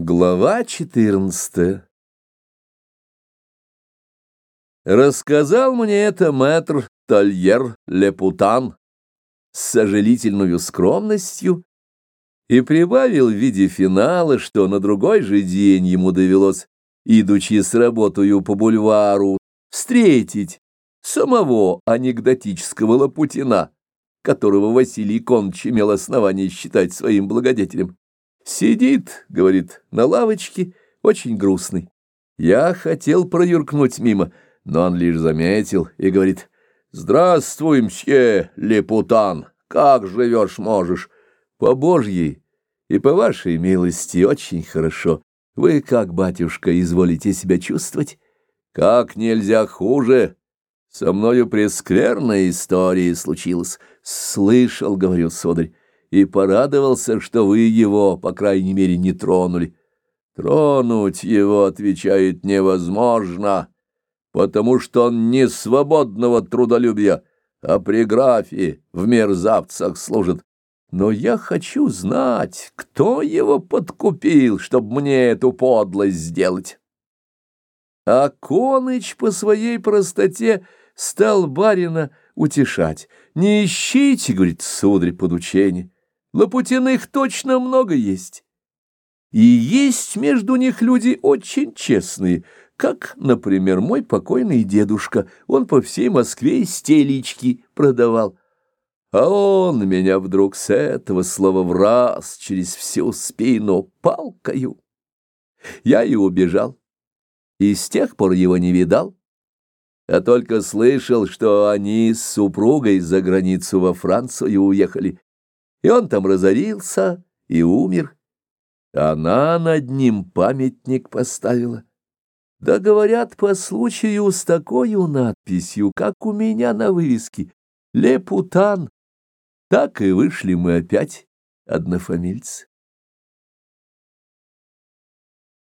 Глава 14 Рассказал мне это мэтр Тольер Лепутан с сожалительной скромностью и прибавил в виде финала, что на другой же день ему довелось, идучи с работою по бульвару, встретить самого анекдотического Лопутина, которого Василий Иконович имел основание считать своим благодетелем. Сидит, говорит, на лавочке, очень грустный. Я хотел проюркнуть мимо, но он лишь заметил и говорит, «Здравствуй, мсье Лепутан, как живешь можешь?» «По Божьей и по вашей милости очень хорошо. Вы как, батюшка, изволите себя чувствовать?» «Как нельзя хуже. Со мною прескверная история случилась. Слышал, — говорю, сударь, и порадовался, что вы его, по крайней мере, не тронули. Тронуть его, отвечает, невозможно, потому что он не свободного трудолюбия, а при графе в мерзавцах служит. Но я хочу знать, кто его подкупил, чтобы мне эту подлость сделать. А Коныч по своей простоте стал барина утешать. «Не ищите, — говорит, — сударь, подучение. Лопутиных точно много есть. И есть между них люди очень честные, как, например, мой покойный дедушка. Он по всей Москве стелички продавал. А он меня вдруг с этого слова в раз через всю спину палкою. Я и убежал, и с тех пор его не видал а только слышал, что они с супругой за границу во Францию уехали и он там разорился и умер. Она над ним памятник поставила. Да, говорят, по случаю с такой надписью, как у меня на вывеске, «Лепутан». Так и вышли мы опять однофамильцы.